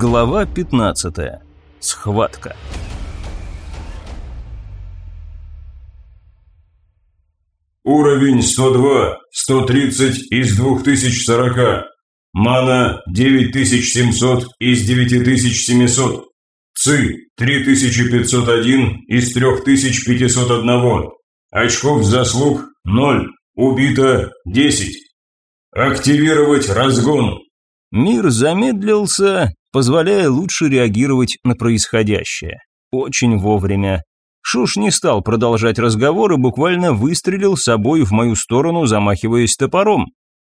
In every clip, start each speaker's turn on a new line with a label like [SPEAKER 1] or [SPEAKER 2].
[SPEAKER 1] Глава 15. Схватка.
[SPEAKER 2] Уровень 102, 130 из 2040. Мана 9700 из 9700. ЦИ 3501 из 3501. Очков заслуг 0. Убито 10. Активировать разгон.
[SPEAKER 1] Мир замедлился, позволяя лучше реагировать на происходящее. Очень вовремя. Шуш не стал продолжать разговор и буквально выстрелил собой в мою сторону, замахиваясь топором.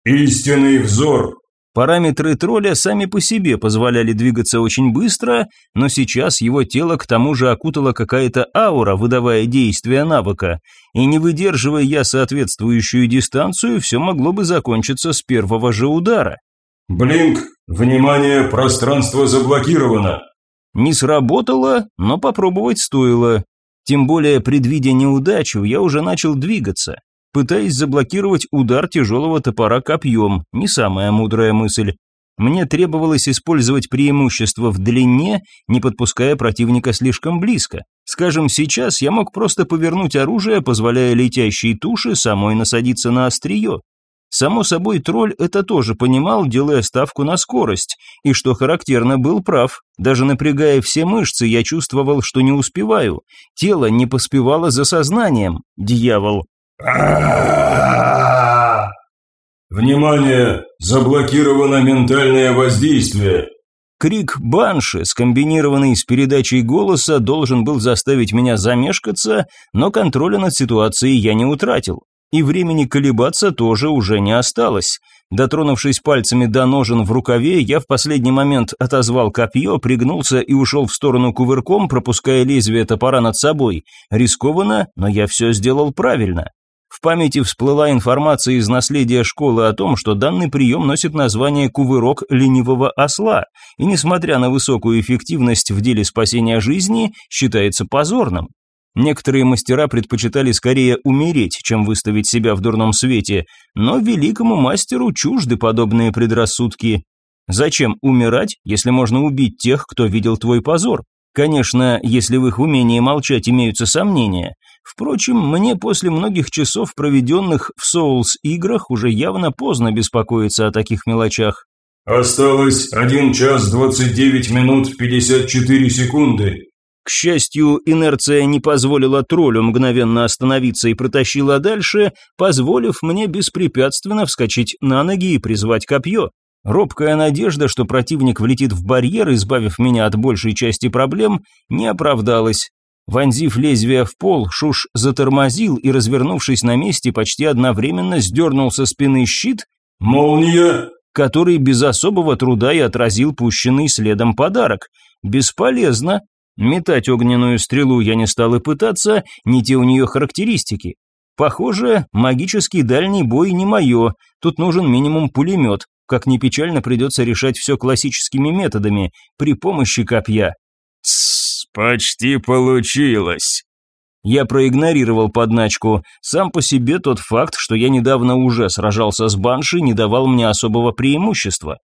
[SPEAKER 2] «Истинный взор!»
[SPEAKER 1] Параметры тролля сами по себе позволяли двигаться очень быстро, но сейчас его тело к тому же окутала какая-то аура, выдавая действие навыка, и не выдерживая я соответствующую дистанцию, все могло бы закончиться с первого же удара.
[SPEAKER 2] «Блинк! Внимание! Пространство заблокировано!»
[SPEAKER 1] Не сработало, но попробовать стоило. Тем более, предвидя неудачу, я уже начал двигаться. Пытаясь заблокировать удар тяжелого топора копьем, не самая мудрая мысль. Мне требовалось использовать преимущество в длине, не подпуская противника слишком близко. Скажем, сейчас я мог просто повернуть оружие, позволяя летящей туше самой насадиться на острие. Само собой, тролль это тоже понимал, делая ставку на скорость, и, что характерно, был прав. Даже напрягая все мышцы, я чувствовал, что не успеваю. Тело не поспевало за сознанием. Дьявол.
[SPEAKER 2] Внимание! Заблокировано ментальное воздействие.
[SPEAKER 1] Крик банши, скомбинированный с передачей голоса, должен был заставить меня замешкаться, но контроля над ситуацией я не утратил. И времени колебаться тоже уже не осталось. Дотронувшись пальцами до ножен в рукаве, я в последний момент отозвал копье, пригнулся и ушел в сторону кувырком, пропуская лезвие топора над собой. Рискованно, но я все сделал правильно. В памяти всплыла информация из наследия школы о том, что данный прием носит название «кувырок ленивого осла», и, несмотря на высокую эффективность в деле спасения жизни, считается позорным. Некоторые мастера предпочитали скорее умереть, чем выставить себя в дурном свете, но великому мастеру чужды подобные предрассудки. Зачем умирать, если можно убить тех, кто видел твой позор? Конечно, если в их умении молчать имеются сомнения. Впрочем, мне после многих часов, проведенных в Souls-играх, уже явно поздно беспокоиться о таких мелочах.
[SPEAKER 2] «Осталось 1 час 29 минут 54 секунды»,
[SPEAKER 1] к счастью, инерция не позволила троллю мгновенно остановиться и протащила дальше, позволив мне беспрепятственно вскочить на ноги и призвать копье. Робкая надежда, что противник влетит в барьер, избавив меня от большей части проблем, не оправдалась. Вонзив лезвие в пол, Шуш затормозил и, развернувшись на месте, почти одновременно сдернул со спины щит
[SPEAKER 2] «Молния!»,
[SPEAKER 1] который без особого труда и отразил пущенный следом подарок. Бесполезно, Метать огненную стрелу я не стал и пытаться, не те у нее характеристики. Похоже, магический дальний бой не мое, тут нужен минимум пулемет, как ни печально придется решать все классическими методами, при помощи копья.
[SPEAKER 2] Тссс, почти получилось.
[SPEAKER 1] Я проигнорировал подначку. Сам по себе тот факт, что я недавно уже сражался с Банши, не давал мне особого преимущества.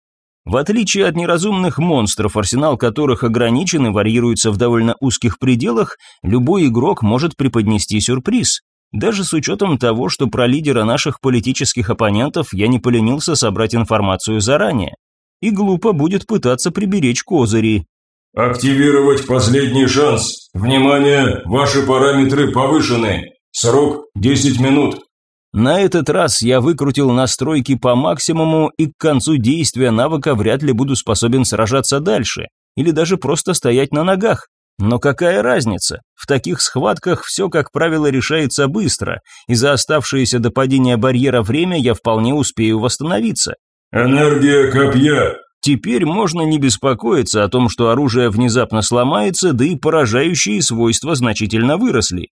[SPEAKER 1] В отличие от неразумных монстров, арсенал которых ограничен и варьируется в довольно узких пределах, любой игрок может преподнести сюрприз. Даже с учетом того, что про лидера наших политических оппонентов я не поленился собрать информацию заранее. И глупо будет пытаться приберечь козыри.
[SPEAKER 2] «Активировать последний шанс. Внимание, ваши параметры повышены. Срок 10 минут.
[SPEAKER 1] На этот раз я выкрутил настройки по максимуму и к концу действия навыка вряд ли буду способен сражаться дальше, или даже просто стоять на ногах. Но какая разница? В таких схватках все, как правило, решается быстро, и за оставшееся до падения барьера время я вполне успею восстановиться.
[SPEAKER 2] «Энергия копья!»
[SPEAKER 1] Теперь можно не беспокоиться о том, что оружие внезапно сломается, да и поражающие свойства значительно выросли.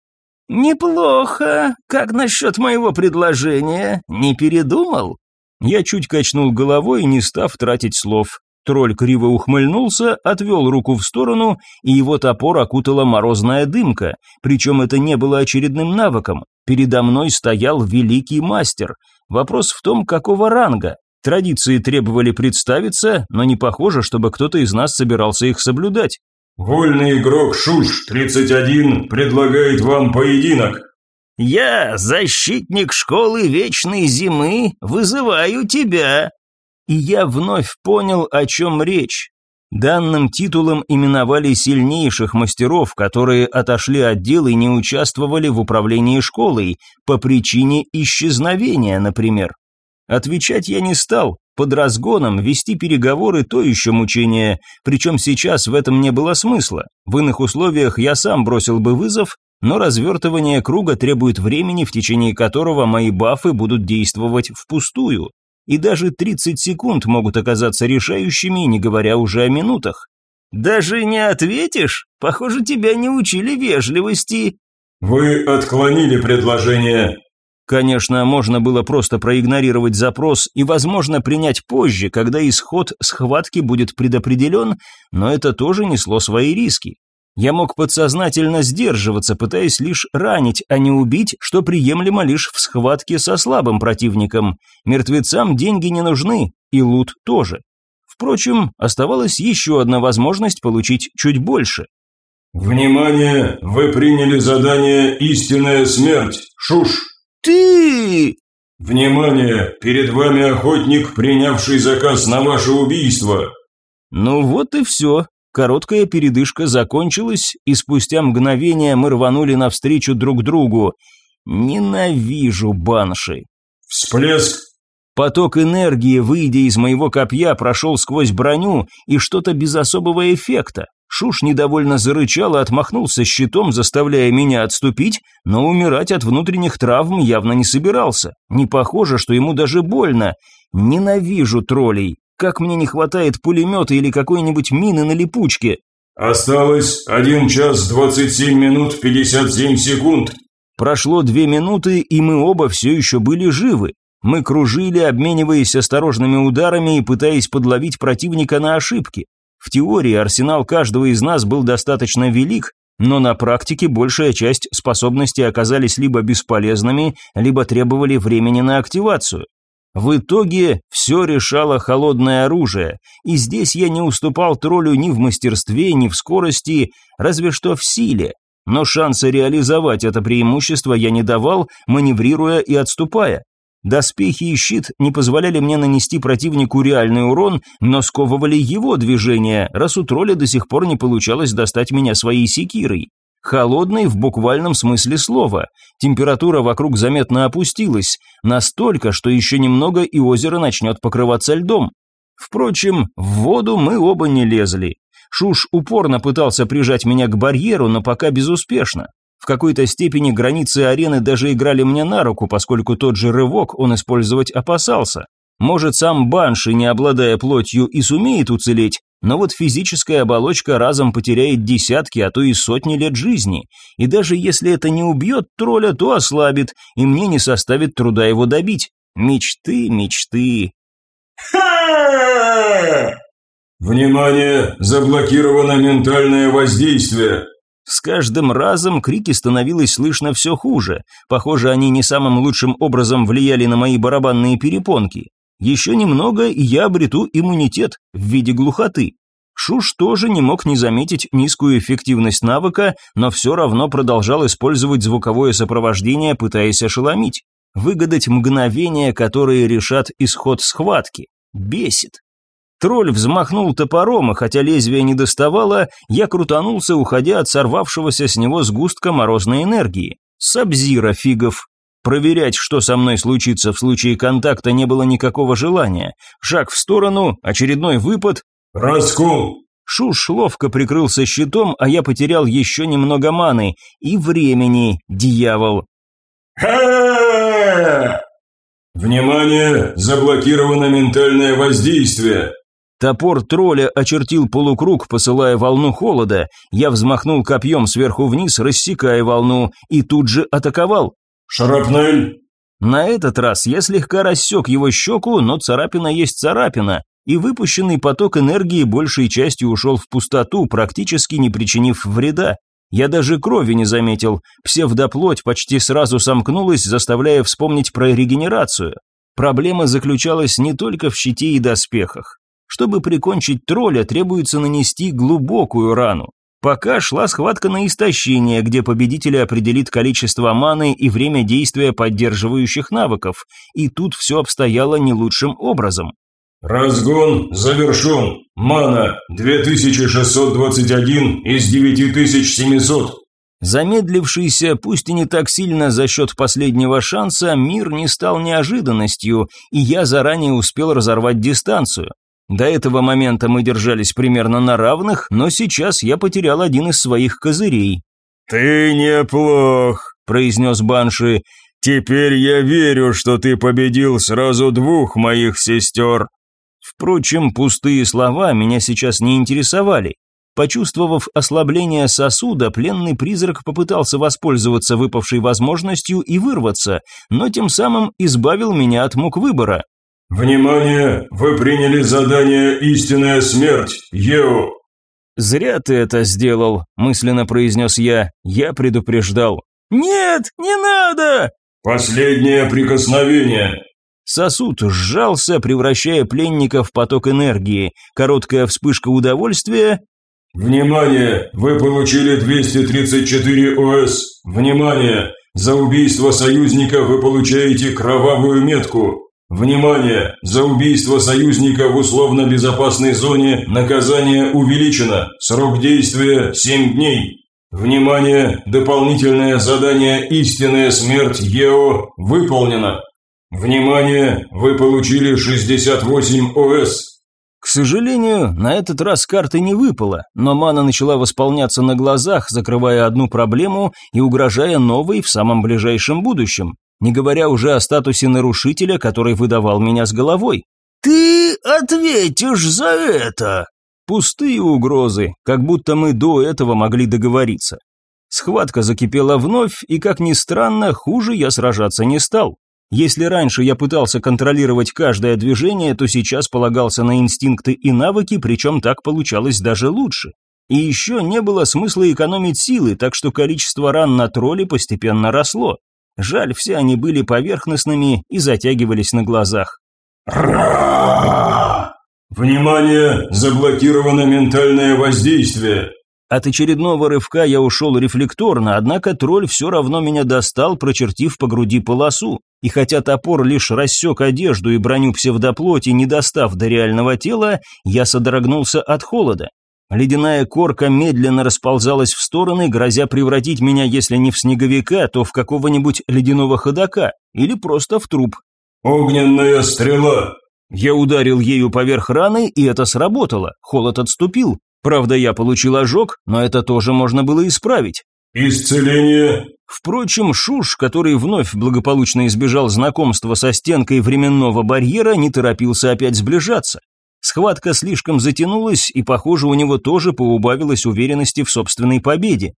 [SPEAKER 1] «Неплохо. Как насчет моего предложения? Не передумал?» Я чуть качнул головой, не став тратить слов. Тролль криво ухмыльнулся, отвел руку в сторону, и его топор окутала морозная дымка. Причем это не было очередным навыком. Передо мной стоял великий мастер. Вопрос в том, какого ранга. Традиции требовали представиться, но не похоже, чтобы кто-то из нас собирался их соблюдать.
[SPEAKER 2] «Вольный игрок Шуш, 31, предлагает вам поединок».
[SPEAKER 1] «Я, защитник школы Вечной Зимы, вызываю тебя». И я вновь понял, о чем речь. Данным титулом именовали сильнейших мастеров, которые отошли от дел и не участвовали в управлении школой, по причине исчезновения, например. Отвечать я не стал, под разгоном вести переговоры то еще мучение, причем сейчас в этом не было смысла. В иных условиях я сам бросил бы вызов, но развертывание круга требует времени, в течение которого мои бафы будут действовать впустую и даже 30 секунд могут оказаться решающими, не говоря уже о минутах. Даже не ответишь? Похоже, тебя не учили вежливости.
[SPEAKER 2] Вы отклонили предложение.
[SPEAKER 1] Конечно, можно было просто проигнорировать запрос и, возможно, принять позже, когда исход схватки будет предопределен, но это тоже несло свои риски. Я мог подсознательно сдерживаться, пытаясь лишь ранить, а не убить, что приемлемо лишь в схватке со слабым противником. Мертвецам деньги не нужны, и лут тоже. Впрочем, оставалась еще одна возможность получить чуть больше.
[SPEAKER 2] «Внимание! Вы приняли задание «Истинная смерть». Шуш!»
[SPEAKER 1] «Ты!»
[SPEAKER 2] «Внимание! Перед вами охотник, принявший заказ на ваше убийство!»
[SPEAKER 1] Ну вот и все. Короткая передышка закончилась, и спустя мгновение мы рванули навстречу друг другу. Ненавижу банши.
[SPEAKER 2] Всплеск.
[SPEAKER 1] Поток энергии, выйдя из моего копья, прошел сквозь броню, и что-то без особого эффекта. Шуш недовольно зарычал и отмахнулся щитом, заставляя меня отступить, но умирать от внутренних травм явно не собирался. Не похоже, что ему даже больно. Ненавижу троллей. Как мне не хватает пулемета или какой-нибудь мины на липучке.
[SPEAKER 2] Осталось 1 час 27 минут 57 секунд.
[SPEAKER 1] Прошло две минуты, и мы оба все еще были живы. Мы кружили, обмениваясь осторожными ударами и пытаясь подловить противника на ошибки. В теории арсенал каждого из нас был достаточно велик, но на практике большая часть способностей оказались либо бесполезными, либо требовали времени на активацию. В итоге все решало холодное оружие, и здесь я не уступал троллю ни в мастерстве, ни в скорости, разве что в силе. Но шанса реализовать это преимущество я не давал, маневрируя и отступая. Доспехи и щит не позволяли мне нанести противнику реальный урон, но сковывали его движения, раз у тролля до сих пор не получалось достать меня своей секирой. Холодный в буквальном смысле слова. Температура вокруг заметно опустилась, настолько, что еще немного и озеро начнет покрываться льдом. Впрочем, в воду мы оба не лезли. Шуш упорно пытался прижать меня к барьеру, но пока безуспешно. В какой-то степени границы арены даже играли мне на руку, поскольку тот же рывок он использовать опасался. Может, сам Банши, не обладая плотью, и сумеет уцелеть, но вот физическая оболочка разом потеряет десятки, а то и сотни лет жизни. И даже если это не убьет тролля, то ослабит, и мне не составит труда его добить. Мечты, мечты.
[SPEAKER 2] Внимание! Заблокировано ментальное воздействие.
[SPEAKER 1] С каждым разом крики становилось слышно все хуже. Похоже, они не самым лучшим образом влияли на мои барабанные перепонки. Еще немного, и я обрету иммунитет в виде глухоты. Шуш тоже не мог не заметить низкую эффективность навыка, но все равно продолжал использовать звуковое сопровождение, пытаясь ошеломить. Выгадать мгновения, которые решат исход схватки. Бесит. Тролль взмахнул топором, и хотя лезвие не доставало, я крутанулся, уходя от сорвавшегося с него сгустка морозной энергии. Сабзира фигов. Проверять, что со мной случится в случае контакта, не было никакого желания. Шаг в сторону, очередной выпад.
[SPEAKER 2] «Раскол!»
[SPEAKER 1] Шуш ловко прикрылся щитом, а я потерял еще немного маны. И времени, дьявол.
[SPEAKER 2] «Внимание! Заблокировано ментальное воздействие!»
[SPEAKER 1] Топор тролля очертил полукруг, посылая волну холода. Я взмахнул копьем сверху вниз, рассекая волну, и тут же атаковал.
[SPEAKER 2] «Шрапнель!»
[SPEAKER 1] На этот раз я слегка рассек его щеку, но царапина есть царапина, и выпущенный поток энергии большей частью ушел в пустоту, практически не причинив вреда. Я даже крови не заметил, псевдоплоть почти сразу сомкнулась, заставляя вспомнить про регенерацию. Проблема заключалась не только в щите и доспехах. Чтобы прикончить тролля, требуется нанести глубокую рану. Пока шла схватка на истощение, где победитель определит количество маны и время действия поддерживающих навыков, и тут все обстояло не лучшим образом.
[SPEAKER 2] Разгон завершен. Мана 2621 из 9700.
[SPEAKER 1] Замедлившийся, пусть и не так сильно за счет последнего шанса, мир не стал неожиданностью, и я заранее успел разорвать дистанцию. До этого момента мы держались примерно на равных, но сейчас я потерял один из своих козырей.
[SPEAKER 2] «Ты неплох», – произнес Банши. «Теперь я верю, что ты победил сразу двух моих сестер».
[SPEAKER 1] Впрочем, пустые слова меня сейчас не интересовали. Почувствовав ослабление сосуда, пленный призрак попытался воспользоваться выпавшей возможностью и вырваться, но тем самым избавил меня от мук выбора.
[SPEAKER 2] «Внимание! Вы приняли задание «Истинная смерть», Ео!»
[SPEAKER 1] «Зря ты это сделал», – мысленно произнес я. Я предупреждал. «Нет, не надо!»
[SPEAKER 2] «Последнее прикосновение!»
[SPEAKER 1] Сосуд сжался, превращая пленника в поток энергии. Короткая вспышка удовольствия.
[SPEAKER 2] «Внимание! Вы получили 234 ОС! Внимание! За убийство союзника вы получаете кровавую метку! Внимание! За убийство союзника в условно безопасной зоне наказание увеличено! Срок действия 7 дней!» Внимание! Дополнительное задание «Истинная смерть ЕО» выполнено! «Внимание! Вы получили 68 ОС!»
[SPEAKER 1] К сожалению, на этот раз карты не выпало, но мана начала восполняться на глазах, закрывая одну проблему и угрожая новой в самом ближайшем будущем, не говоря уже о статусе нарушителя, который выдавал меня с головой. «Ты ответишь за это!» Пустые угрозы, как будто мы до этого могли договориться. Схватка закипела вновь, и, как ни странно, хуже я сражаться не стал. Если раньше я пытался контролировать каждое движение, то сейчас полагался на инстинкты и навыки, причем так получалось даже лучше. И еще не было смысла экономить силы, так что количество ран на тролле постепенно росло. Жаль, все они были поверхностными и затягивались на глазах.
[SPEAKER 2] Внимание! Заблокировано ментальное воздействие.
[SPEAKER 1] От очередного рывка я ушел рефлекторно, однако тролль все равно меня достал, прочертив по груди полосу. И хотя топор лишь рассек одежду и броню псевдоплоти, не достав до реального тела, я содрогнулся от холода. Ледяная корка медленно расползалась в стороны, грозя превратить меня, если не в снеговика, то в какого-нибудь ледяного ходока, или просто в труп.
[SPEAKER 2] «Огненная стрела!»
[SPEAKER 1] Я ударил ею поверх раны, и это сработало, холод отступил. Правда, я получил ожог, но это тоже можно было исправить.
[SPEAKER 2] «Исцеление!»
[SPEAKER 1] Впрочем, Шуш, который вновь благополучно избежал знакомства со стенкой временного барьера, не торопился опять сближаться. Схватка слишком затянулась, и, похоже, у него тоже поубавилось уверенности в собственной победе.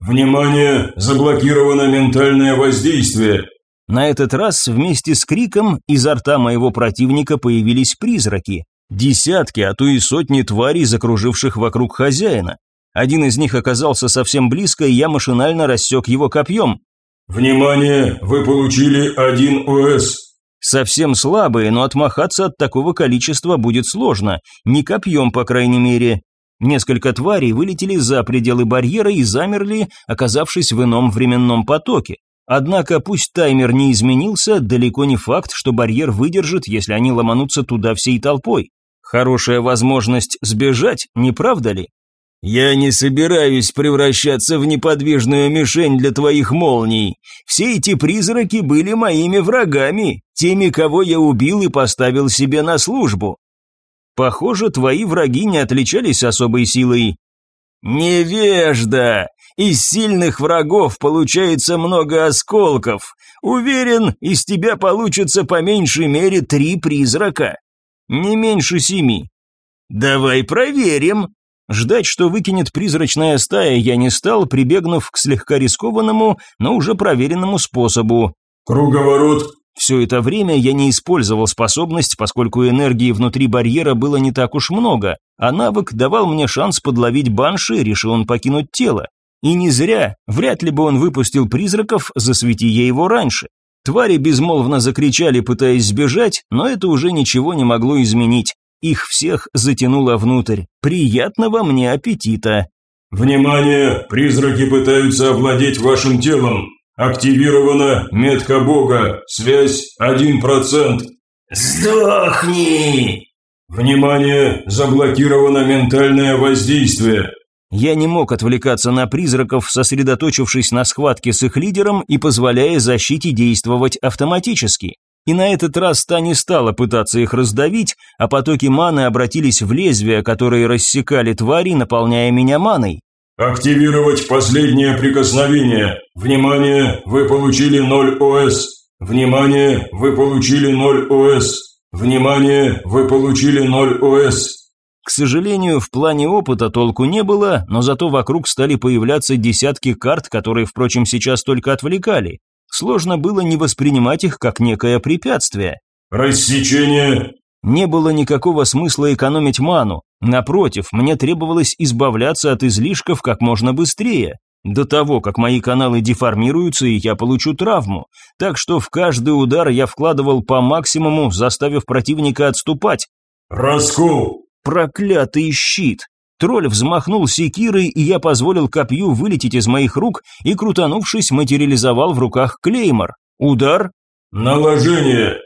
[SPEAKER 2] «Внимание! Заблокировано ментальное воздействие!»
[SPEAKER 1] На этот раз вместе с криком изо рта моего противника появились призраки. Десятки, а то и сотни тварей, закруживших вокруг хозяина. Один из них оказался совсем близко, и я машинально рассек его копьем.
[SPEAKER 2] «Внимание! Вы получили один ОС!»
[SPEAKER 1] Совсем слабые, но отмахаться от такого количества будет сложно, не копьем, по крайней мере. Несколько тварей вылетели за пределы барьера и замерли, оказавшись в ином временном потоке. Однако, пусть таймер не изменился, далеко не факт, что барьер выдержит, если они ломанутся туда всей толпой. Хорошая возможность сбежать, не правда ли? «Я не собираюсь превращаться в неподвижную мишень для твоих молний. Все эти призраки были моими врагами, теми, кого я убил и поставил себе на службу. Похоже, твои враги не отличались особой силой». «Невежда! Из сильных врагов получается много осколков. Уверен, из тебя получится по меньшей мере три призрака. Не меньше семи. Давай проверим. Ждать, что выкинет призрачная стая, я не стал, прибегнув к слегка рискованному, но уже проверенному способу.
[SPEAKER 2] Круговорот.
[SPEAKER 1] Все это время я не использовал способность, поскольку энергии внутри барьера было не так уж много, а навык давал мне шанс подловить банши, решил он покинуть тело. И не зря, вряд ли бы он выпустил призраков, засвети я его раньше. Твари безмолвно закричали, пытаясь сбежать, но это уже ничего не могло изменить. Их всех затянуло внутрь. Приятного мне аппетита.
[SPEAKER 2] «Внимание! Призраки пытаются овладеть вашим телом. Активирована метка бога. Связь 1%.
[SPEAKER 3] «Сдохни!»
[SPEAKER 2] «Внимание! Заблокировано ментальное воздействие!»
[SPEAKER 1] Я не мог отвлекаться на призраков, сосредоточившись на схватке с их лидером и позволяя защите действовать автоматически. И на этот раз та не стала пытаться их раздавить, а потоки маны обратились в лезвия, которые рассекали твари, наполняя меня маной.
[SPEAKER 2] «Активировать последнее прикосновение! Внимание! Вы получили 0 ОС! Внимание! Вы получили 0 ОС! Внимание! Вы получили 0 ОС!»
[SPEAKER 1] К сожалению, в плане опыта толку не было, но зато вокруг стали появляться десятки карт, которые, впрочем, сейчас только отвлекали. Сложно было не воспринимать их как некое препятствие.
[SPEAKER 2] «Рассечение!»
[SPEAKER 1] Не было никакого смысла экономить ману. Напротив, мне требовалось избавляться от излишков как можно быстрее. До того, как мои каналы деформируются и я получу травму. Так что в каждый удар я вкладывал по максимуму, заставив противника отступать.
[SPEAKER 2] «Раскол!»
[SPEAKER 1] Проклятый щит! Тролль взмахнул секирой, и я позволил копью вылететь из моих рук и, крутанувшись, материализовал в руках клеймор. Удар.
[SPEAKER 2] Наложение.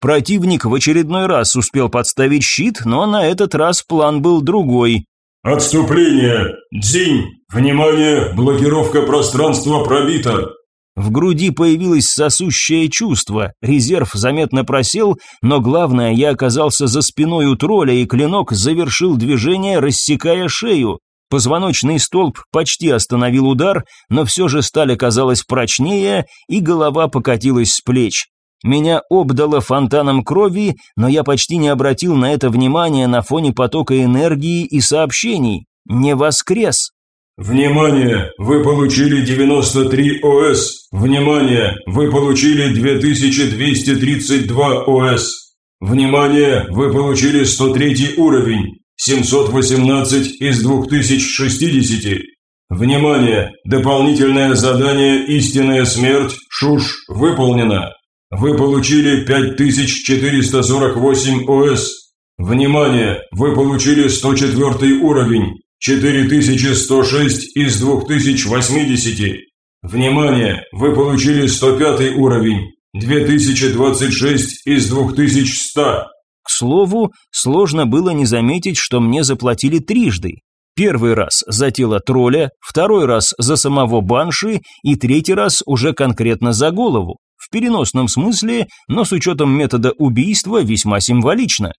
[SPEAKER 1] Противник в очередной раз успел подставить щит, но на этот раз план был другой.
[SPEAKER 2] Отступление. Дзинь. Внимание, блокировка пространства пробита.
[SPEAKER 1] В груди появилось сосущее чувство, резерв заметно просел, но главное, я оказался за спиной у тролля, и клинок завершил движение, рассекая шею. Позвоночный столб почти остановил удар, но все же сталь оказалась прочнее, и голова покатилась с плеч. Меня обдало фонтаном крови, но я почти не обратил на это внимания на фоне потока энергии и сообщений. Не воскрес.
[SPEAKER 2] Внимание! Вы получили 93 ОС. Внимание! Вы получили 2232 ОС. Внимание! Вы получили 103 уровень. 718 из 2060. Внимание! Дополнительное задание «Истинная смерть» Шуш выполнено. Вы получили 5448 ОС. Внимание! Вы получили 104 уровень. 4106 из 2080. Внимание, вы получили 105 уровень. 2026 из 2100.
[SPEAKER 1] К слову, сложно было не заметить, что мне заплатили трижды. Первый раз за тело тролля, второй раз за самого банши и третий раз уже конкретно за голову. В переносном смысле, но с учетом метода убийства весьма символично.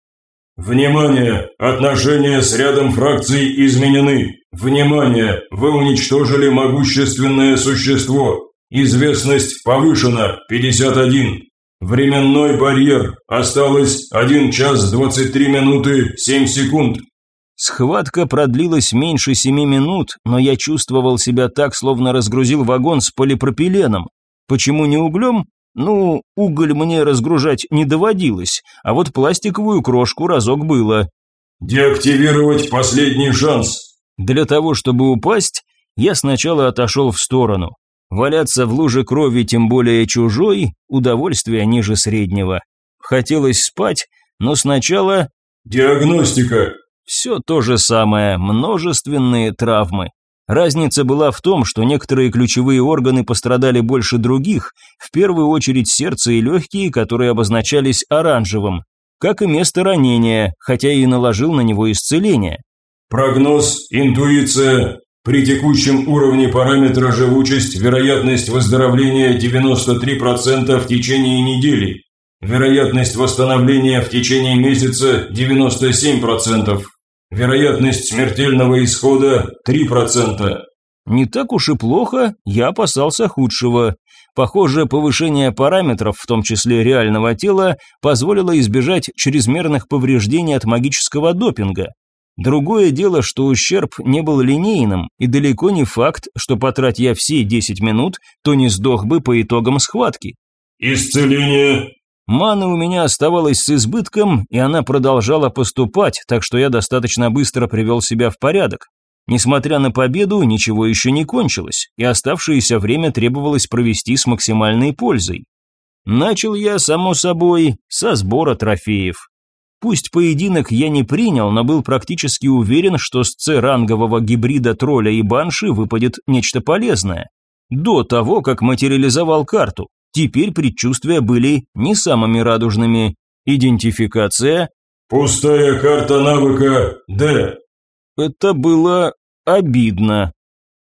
[SPEAKER 2] Внимание! Отношения с рядом фракций изменены. Внимание! Вы уничтожили могущественное существо. Известность повышена 51. Временной барьер. Осталось 1 час 23 минуты 7 секунд.
[SPEAKER 1] Схватка продлилась меньше семи минут, но я чувствовал себя так, словно разгрузил вагон с полипропиленом. Почему не углем? Ну, уголь мне разгружать не доводилось, а вот пластиковую крошку разок было.
[SPEAKER 2] «Деактивировать последний шанс!»
[SPEAKER 1] Для того, чтобы упасть, я сначала отошел в сторону. Валяться в луже крови, тем более чужой, удовольствие ниже среднего. Хотелось спать, но сначала...
[SPEAKER 2] «Диагностика!»
[SPEAKER 1] Все то же самое, множественные травмы. Разница была в том, что некоторые ключевые органы пострадали больше других, в первую очередь сердце и легкие, которые обозначались оранжевым, как и место ранения, хотя и наложил на него исцеление.
[SPEAKER 2] Прогноз, интуиция. При текущем уровне параметра живучесть, вероятность выздоровления 93% в течение недели. Вероятность восстановления в течение месяца 97%. Вероятность смертельного исхода 3%.
[SPEAKER 1] Не так уж и плохо, я опасался худшего. Похоже, повышение параметров, в том числе реального тела, позволило избежать чрезмерных повреждений от магического допинга. Другое дело, что ущерб не был линейным, и далеко не факт, что потрать я все 10 минут, то не сдох бы по итогам схватки.
[SPEAKER 2] «Исцеление
[SPEAKER 1] Маны у меня оставалось с избытком, и она продолжала поступать, так что я достаточно быстро привел себя в порядок. Несмотря на победу, ничего еще не кончилось, и оставшееся время требовалось провести с максимальной пользой. Начал я, само собой, со сбора трофеев. Пусть поединок я не принял, но был практически уверен, что с С-рангового гибрида тролля и банши выпадет нечто полезное. До того, как материализовал карту. Теперь предчувствия были не самыми радужными. Идентификация.
[SPEAKER 2] Пустая карта навыка Д.
[SPEAKER 1] Это было обидно.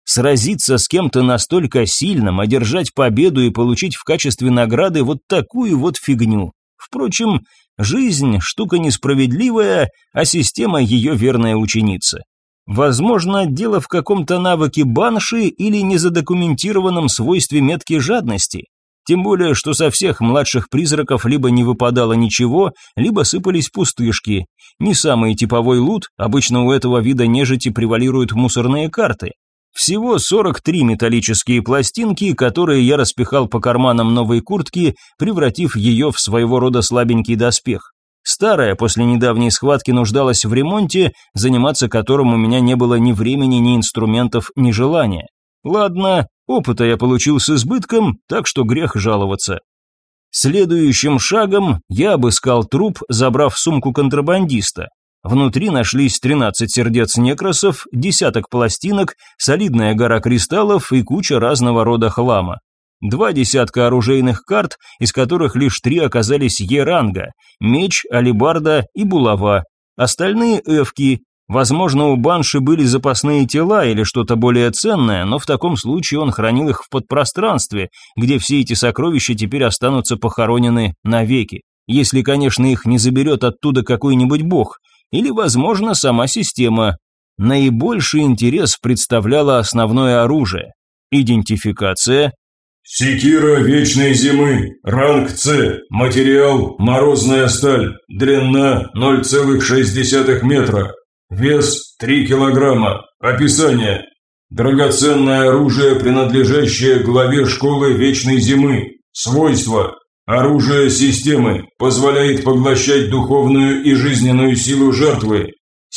[SPEAKER 1] Сразиться с кем-то настолько сильным, одержать победу и получить в качестве награды вот такую вот фигню. Впрочем, жизнь – штука несправедливая, а система – ее верная ученица. Возможно, дело в каком-то навыке банши или незадокументированном свойстве метки жадности. Тем более, что со всех младших призраков либо не выпадало ничего, либо сыпались пустышки. Не самый типовой лут, обычно у этого вида нежити превалируют мусорные карты. Всего 43 металлические пластинки, которые я распихал по карманам новой куртки, превратив ее в своего рода слабенький доспех. Старая после недавней схватки нуждалась в ремонте, заниматься которым у меня не было ни времени, ни инструментов, ни желания. Ладно, опыта я получил с избытком, так что грех жаловаться. Следующим шагом я обыскал труп, забрав сумку контрабандиста. Внутри нашлись 13 сердец некросов, десяток пластинок, солидная гора кристаллов и куча разного рода хлама. Два десятка оружейных карт, из которых лишь три оказались Е-ранга – меч, алибарда и булава. Остальные – эвки. Возможно, у Банши были запасные тела или что-то более ценное, но в таком случае он хранил их в подпространстве, где все эти сокровища теперь останутся похоронены навеки. Если, конечно, их не заберет оттуда какой-нибудь бог – или, возможно, сама система. Наибольший интерес представляло основное оружие. Идентификация.
[SPEAKER 2] Секира Вечной Зимы, ранг С, материал морозная сталь, длина 0,6 метра, вес 3 килограмма, описание. Драгоценное оружие, принадлежащее главе школы Вечной Зимы, свойства Оружие системы позволяет поглощать духовную и жизненную силу жертвы.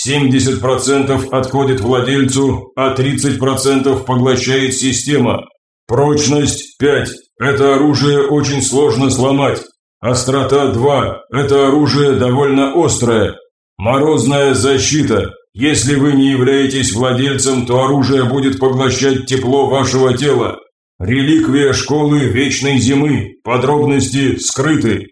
[SPEAKER 2] 70% отходит владельцу, а 30% поглощает система. Прочность 5. Это оружие очень сложно сломать. Острота 2. Это оружие довольно острое. Морозная защита. Если вы не являетесь владельцем, то оружие будет поглощать тепло вашего тела. Реликвия школы Вечной Зимы. Подробности скрыты.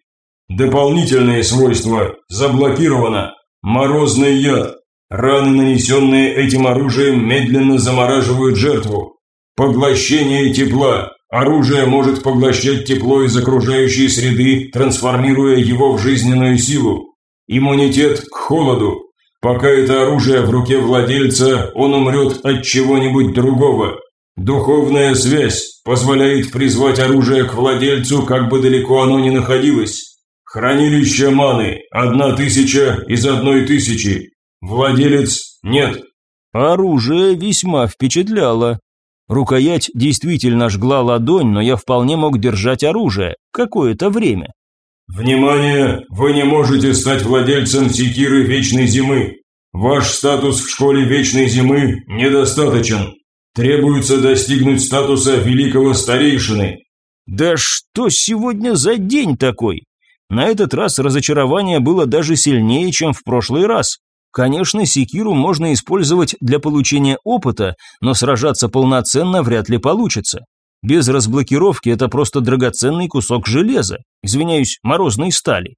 [SPEAKER 2] Дополнительные свойства. Заблокировано. Морозный яд. Раны, нанесенные этим оружием, медленно замораживают жертву. Поглощение тепла. Оружие может поглощать тепло из окружающей среды, трансформируя его в жизненную силу. Иммунитет к холоду. Пока это оружие в руке владельца, он умрет от чего-нибудь другого. Духовная связь позволяет призвать оружие к владельцу, как бы далеко оно ни находилось. Хранилище маны – одна тысяча из одной тысячи. Владелец – нет.
[SPEAKER 1] Оружие весьма впечатляло. Рукоять действительно жгла ладонь, но я вполне мог держать оружие какое-то время.
[SPEAKER 2] Внимание! Вы не можете стать владельцем секиры Вечной Зимы. Ваш статус в школе Вечной Зимы недостаточен. Требуется достигнуть статуса великого старейшины.
[SPEAKER 1] Да что сегодня за день такой? На этот раз разочарование было даже сильнее, чем в прошлый раз. Конечно, секиру можно использовать для получения опыта, но сражаться полноценно вряд ли получится. Без разблокировки это просто драгоценный кусок железа, извиняюсь, морозной стали.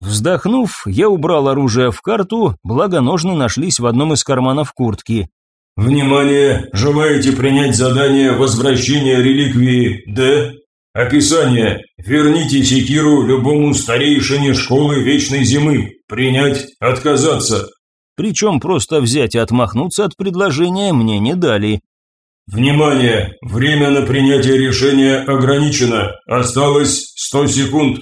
[SPEAKER 1] Вздохнув, я убрал оружие в карту, благо ножны нашлись в одном из карманов куртки.
[SPEAKER 2] Внимание! Желаете принять задание возвращения реликвии Д? Описание. Верните секиру любому старейшине школы Вечной Зимы. Принять, отказаться.
[SPEAKER 1] Причем просто взять и отмахнуться от предложения мне не дали.
[SPEAKER 2] Внимание! Время на принятие решения ограничено. Осталось 100 секунд.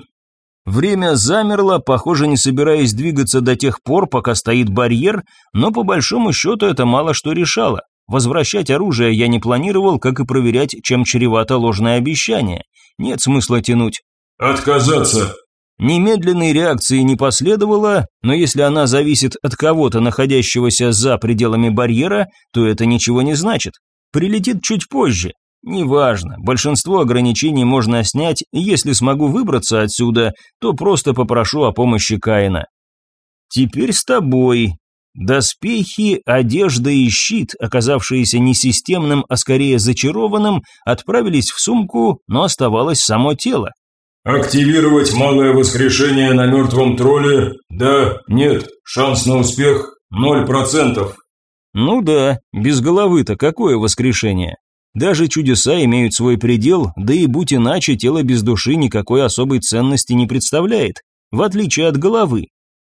[SPEAKER 1] Время замерло, похоже, не собираясь двигаться до тех пор, пока стоит барьер, но по большому счету это мало что решало. Возвращать оружие я не планировал, как и проверять, чем чревато ложное обещание. Нет смысла тянуть.
[SPEAKER 2] «Отказаться!»
[SPEAKER 1] Немедленной реакции не последовало, но если она зависит от кого-то, находящегося за пределами барьера, то это ничего не значит. Прилетит чуть позже. Неважно, большинство ограничений можно снять, и если смогу выбраться отсюда, то просто попрошу о помощи Каина. Теперь с тобой. Доспехи, одежда и щит, оказавшиеся не системным, а скорее зачарованным, отправились в сумку, но оставалось само тело.
[SPEAKER 2] Активировать малое воскрешение на мертвом тролле? Да, нет, шанс на успех 0%.
[SPEAKER 1] Ну да, без головы-то какое воскрешение? Даже чудеса имеют свой предел, да и будь иначе, тело без души никакой особой ценности не представляет, в отличие от головы.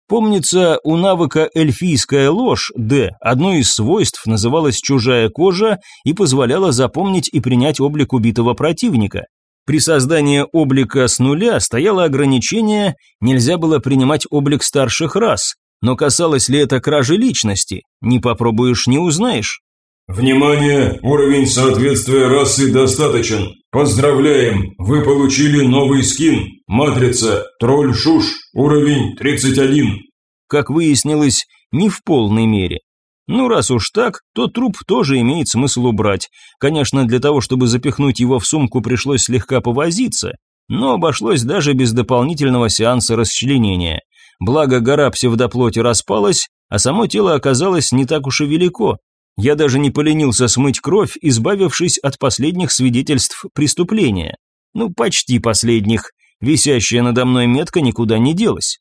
[SPEAKER 1] Помнится, у навыка «эльфийская ложь» Д одно из свойств называлось «чужая кожа» и позволяло запомнить и принять облик убитого противника. При создании облика с нуля стояло ограничение, нельзя было принимать облик старших рас. Но касалось ли это кражи личности? Не попробуешь, не узнаешь.
[SPEAKER 2] Внимание! Уровень соответствия расы достаточен. Поздравляем! Вы получили новый скин. Матрица. Тролль Шуш. Уровень 31.
[SPEAKER 1] Как выяснилось, не в полной мере. Ну, раз уж так, то труп тоже имеет смысл убрать. Конечно, для того, чтобы запихнуть его в сумку, пришлось слегка повозиться, но обошлось даже без дополнительного сеанса расчленения. Благо, гора псевдоплоти распалась, а само тело оказалось не так уж и велико. Я даже не поленился смыть кровь, избавившись от последних свидетельств преступления. Ну, почти последних. Висящая надо мной метка никуда не делась.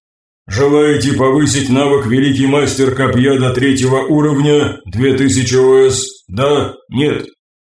[SPEAKER 2] Желаете повысить навык Великий Мастер Копья до третьего уровня? 2000 ОС? Да? Нет?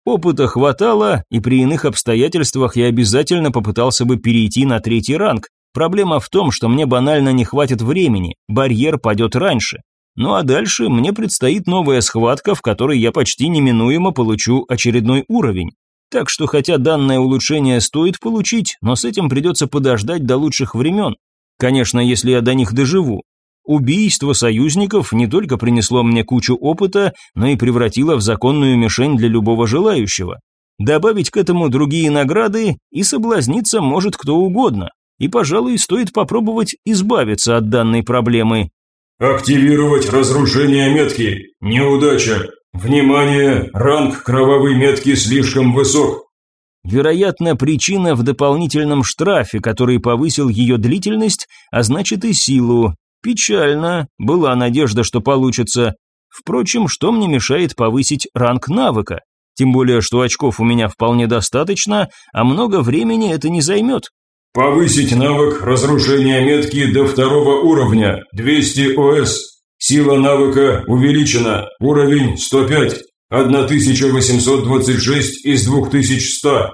[SPEAKER 1] Опыта хватало, и при иных обстоятельствах я обязательно попытался бы перейти на третий ранг. Проблема в том, что мне банально не хватит времени, барьер падет раньше. Ну а дальше мне предстоит новая схватка, в которой я почти неминуемо получу очередной уровень. Так что хотя данное улучшение стоит получить, но с этим придется подождать до лучших времен. Конечно, если я до них доживу. Убийство союзников не только принесло мне кучу опыта, но и превратило в законную мишень для любого желающего. Добавить к этому другие награды, и соблазниться может кто угодно. И, пожалуй, стоит попробовать избавиться от данной проблемы.
[SPEAKER 2] Активировать разрушение метки. Неудача. Внимание, ранг кровавой метки слишком высок.
[SPEAKER 1] Вероятно, причина в дополнительном штрафе, который повысил ее длительность, а значит и силу. Печально, была надежда, что получится. Впрочем, что мне мешает повысить ранг навыка? Тем более, что очков у меня вполне достаточно, а много времени это не займет.
[SPEAKER 2] Повысить навык разрушения метки до второго уровня, 200 ОС. Сила навыка увеличена, уровень 105. 1826 из 2100.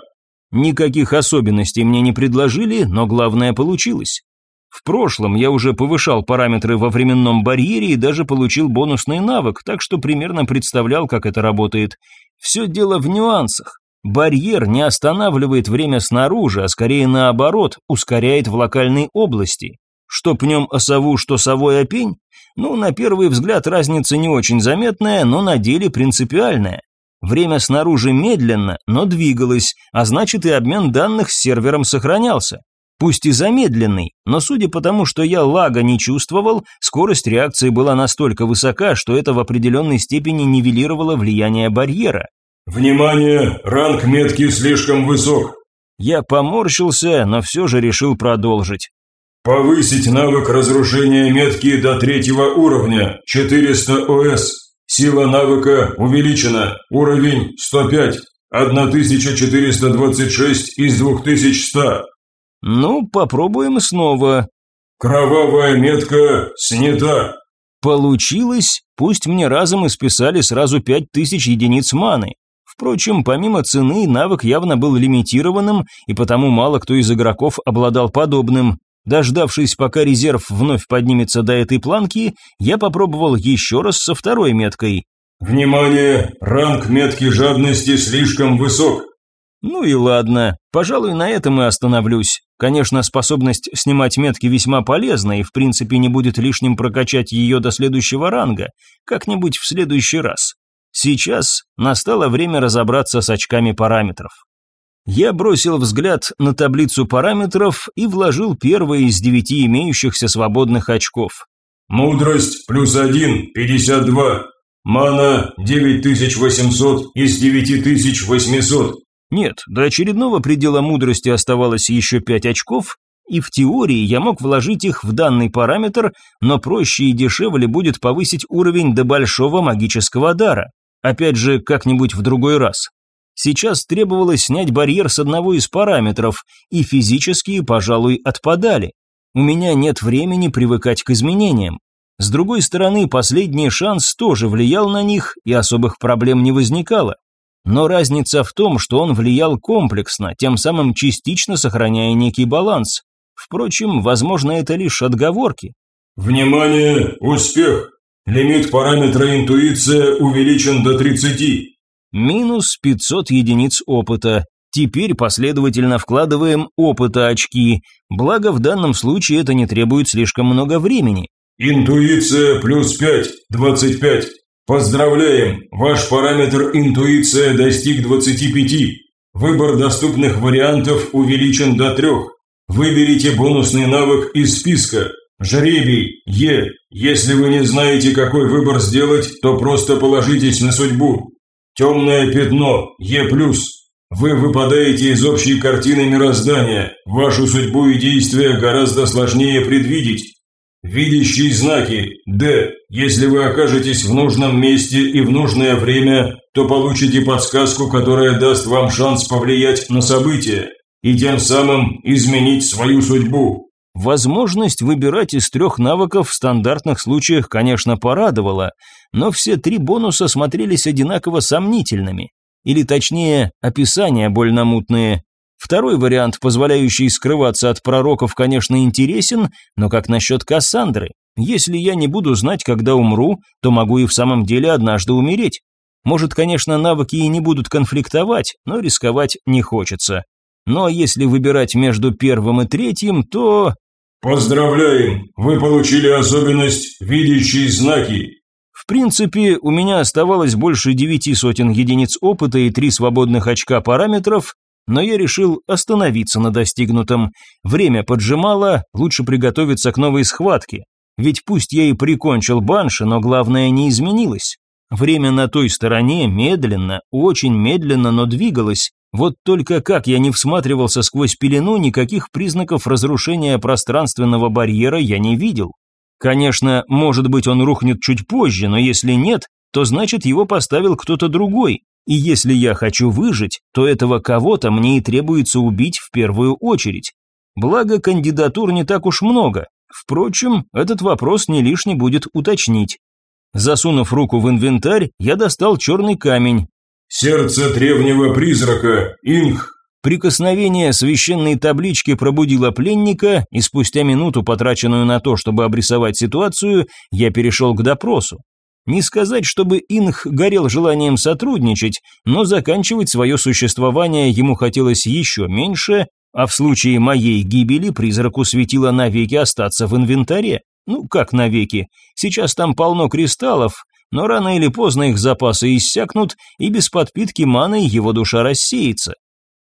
[SPEAKER 1] Никаких особенностей мне не предложили, но главное получилось. В прошлом я уже повышал параметры во временном барьере и даже получил бонусный навык, так что примерно представлял, как это работает. Все дело в нюансах. Барьер не останавливает время снаружи, а скорее наоборот, ускоряет в локальной области. Что пнем осову, что совой опень? Ну, на первый взгляд разница не очень заметная, но на деле принципиальная. Время снаружи медленно, но двигалось, а значит и обмен данных с сервером сохранялся. Пусть и замедленный, но судя по тому, что я лага не чувствовал, скорость реакции была настолько высока, что это в определенной степени нивелировало влияние барьера.
[SPEAKER 2] «Внимание! Ранг метки слишком высок!»
[SPEAKER 1] Я поморщился, но все же решил продолжить.
[SPEAKER 2] Повысить навык разрушения метки до третьего уровня, 400 ОС. Сила навыка увеличена, уровень 105, 1426 из 2100.
[SPEAKER 1] Ну, попробуем снова.
[SPEAKER 2] Кровавая метка снята.
[SPEAKER 1] Получилось, пусть мне разом исписали сразу 5000 единиц маны. Впрочем, помимо цены, навык явно был лимитированным, и потому мало кто из игроков обладал подобным. Дождавшись, пока резерв вновь поднимется до этой планки, я попробовал еще раз со второй меткой.
[SPEAKER 2] «Внимание! Ранг метки жадности слишком высок!»
[SPEAKER 1] Ну и ладно, пожалуй, на этом и остановлюсь. Конечно, способность снимать метки весьма полезна, и в принципе не будет лишним прокачать ее до следующего ранга, как-нибудь в следующий раз. Сейчас настало время разобраться с очками параметров. Я бросил взгляд на таблицу параметров и вложил первое из девяти имеющихся свободных очков.
[SPEAKER 2] Мудрость плюс один, 52. Мана 9800 из 9800.
[SPEAKER 1] Нет, до очередного предела мудрости оставалось еще пять очков, и в теории я мог вложить их в данный параметр, но проще и дешевле будет повысить уровень до большого магического дара. Опять же, как-нибудь в другой раз. Сейчас требовалось снять барьер с одного из параметров, и физические, пожалуй, отпадали. У меня нет времени привыкать к изменениям. С другой стороны, последний шанс тоже влиял на них, и особых проблем не возникало. Но разница в том, что он влиял комплексно, тем самым частично сохраняя некий баланс. Впрочем, возможно, это лишь отговорки.
[SPEAKER 2] Внимание, успех. Лимит параметра интуиция увеличен до 30.
[SPEAKER 1] Минус 500 единиц опыта. Теперь последовательно вкладываем опыта очки, благо в данном случае это не требует слишком много времени.
[SPEAKER 2] Интуиция плюс 5, 25. Поздравляем, ваш параметр интуиция достиг 25. Выбор доступных вариантов увеличен до 3. Выберите бонусный навык из списка. Жребий Е. Если вы не знаете, какой выбор сделать, то просто положитесь на судьбу. Темное пятно Е+. Вы выпадаете из общей картины мироздания. Вашу судьбу и действия гораздо сложнее предвидеть. Видящие знаки Д. Если вы окажетесь в нужном месте и в нужное время, то получите подсказку, которая даст вам шанс повлиять на события и тем самым изменить свою судьбу.
[SPEAKER 1] Возможность выбирать из трех навыков в стандартных случаях, конечно, порадовала, но все три бонуса смотрелись одинаково сомнительными. Или точнее, описания больно мутные. Второй вариант, позволяющий скрываться от пророков, конечно, интересен, но как насчет Кассандры? Если я не буду знать, когда умру, то могу и в самом деле однажды умереть. Может, конечно, навыки и не будут конфликтовать, но рисковать не хочется. Но если выбирать между первым и третьим, то...
[SPEAKER 2] Поздравляем! Вы получили особенность «Видящие знаки».
[SPEAKER 1] В принципе, у меня оставалось больше девяти сотен единиц опыта и три свободных очка параметров, но я решил остановиться на достигнутом. Время поджимало, лучше приготовиться к новой схватке. Ведь пусть я и прикончил Банши, но главное не изменилось. Время на той стороне медленно, очень медленно, но двигалось. Вот только как я не всматривался сквозь пелену, никаких признаков разрушения пространственного барьера я не видел. Конечно, может быть он рухнет чуть позже, но если нет, то значит его поставил кто-то другой, и если я хочу выжить, то этого кого-то мне и требуется убить в первую очередь. Благо, кандидатур не так уж много. Впрочем, этот вопрос не лишний будет уточнить. Засунув руку в инвентарь, я достал черный камень.
[SPEAKER 2] «Сердце древнего призрака, Инх».
[SPEAKER 1] Прикосновение священной таблички пробудило пленника, и спустя минуту, потраченную на то, чтобы обрисовать ситуацию, я перешел к допросу. Не сказать, чтобы Инх горел желанием сотрудничать, но заканчивать свое существование ему хотелось еще меньше, а в случае моей гибели призраку светило навеки остаться в инвентаре. Ну, как навеки? Сейчас там полно кристаллов, но рано или поздно их запасы иссякнут, и без подпитки маной его душа рассеется.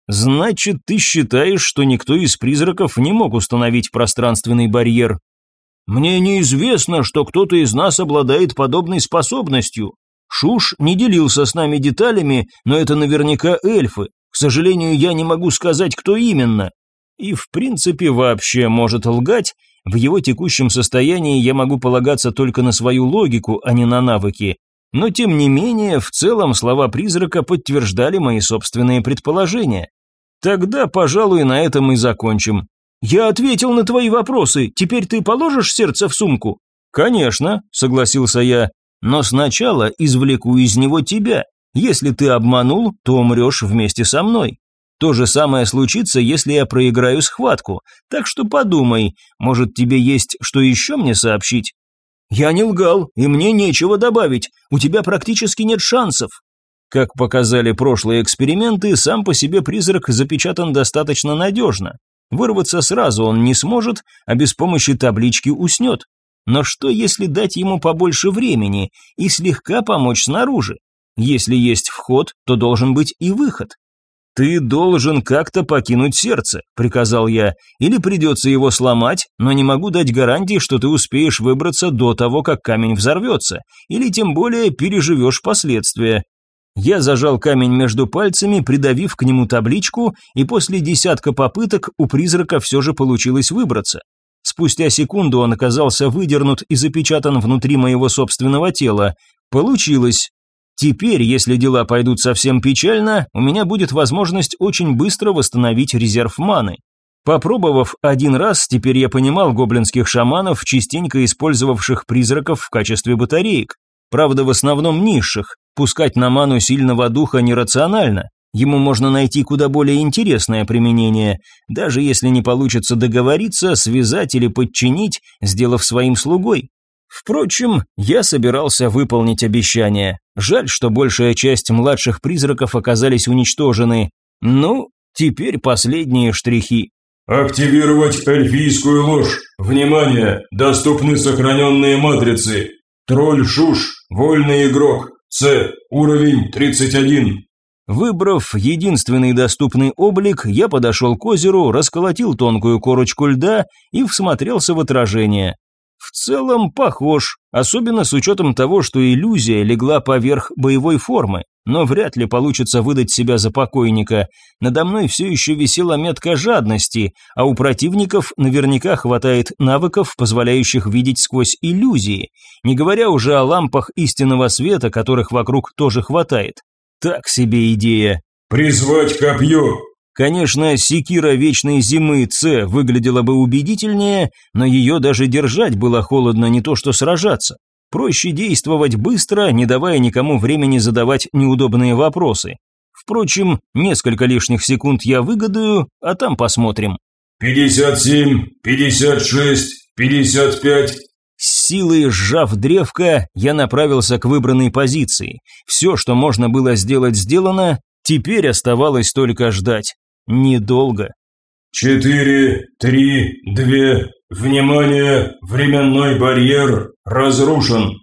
[SPEAKER 1] Значит, ты считаешь, что никто из призраков не мог установить пространственный барьер? Мне неизвестно, что кто-то из нас обладает подобной способностью. Шуш не делился с нами деталями, но это наверняка эльфы. К сожалению, я не могу сказать, кто именно. И в принципе вообще может лгать. В его текущем состоянии я могу полагаться только на свою логику, а не на навыки. Но тем не менее, в целом слова призрака подтверждали мои собственные предположения. Тогда, пожалуй, на этом и закончим. «Я ответил на твои вопросы, теперь ты положишь сердце в сумку?» «Конечно», — согласился я, — «но сначала извлеку из него тебя. Если ты обманул, то умрешь вместе со мной. То же самое случится, если я проиграю схватку, так что подумай, может тебе есть что еще мне сообщить?» «Я не лгал, и мне нечего добавить, у тебя практически нет шансов». Как показали прошлые эксперименты, сам по себе призрак запечатан достаточно надежно. Вырваться сразу он не сможет, а без помощи таблички уснет. Но что, если дать ему побольше времени и слегка помочь снаружи? Если есть вход, то должен быть и выход. «Ты должен как-то покинуть сердце», — приказал я, «или придется его сломать, но не могу дать гарантии, что ты успеешь выбраться до того, как камень взорвется, или тем более переживешь последствия». Я зажал камень между пальцами, придавив к нему табличку, и после десятка попыток у призрака все же получилось выбраться. Спустя секунду он оказался выдернут и запечатан внутри моего собственного тела. Получилось. Теперь, если дела пойдут совсем печально, у меня будет возможность очень быстро восстановить резерв маны. Попробовав один раз, теперь я понимал гоблинских шаманов, частенько использовавших призраков в качестве батареек. Правда, в основном низших. Пускать на ману сильного духа нерационально. Ему можно найти куда более интересное применение, даже если не получится договориться, связать или подчинить, сделав своим слугой. Впрочем, я собирался выполнить обещание. Жаль, что большая часть младших призраков оказались уничтожены. Ну, теперь последние штрихи.
[SPEAKER 2] Активировать эльфийскую ложь. Внимание! Доступны сохраненные матрицы. Тролль Шуш. Вольный игрок. С. Уровень 31.
[SPEAKER 1] Выбрав единственный доступный облик, я подошел к озеру, расколотил тонкую корочку льда и всмотрелся в отражение. В целом похож, особенно с учетом того, что иллюзия легла поверх боевой формы, но вряд ли получится выдать себя за покойника. Надо мной все еще висела метка жадности, а у противников наверняка хватает навыков, позволяющих видеть сквозь иллюзии, не говоря уже о лампах истинного света, которых вокруг тоже хватает. Так себе идея.
[SPEAKER 2] «Призвать копье!»
[SPEAKER 1] Конечно, секира Вечной Зимы Ц выглядела бы убедительнее, но ее даже держать было холодно, не то что сражаться. Проще действовать быстро, не давая никому времени задавать неудобные вопросы. Впрочем, несколько лишних секунд я выгодаю, а там посмотрим.
[SPEAKER 2] «Пятьдесят семь, пятьдесят шесть, пятьдесят пять».
[SPEAKER 1] С силой сжав древко, я направился к выбранной позиции. Все, что можно было сделать, сделано, теперь оставалось только ждать. Недолго.
[SPEAKER 2] «Четыре, три, две, внимание, временной барьер разрушен».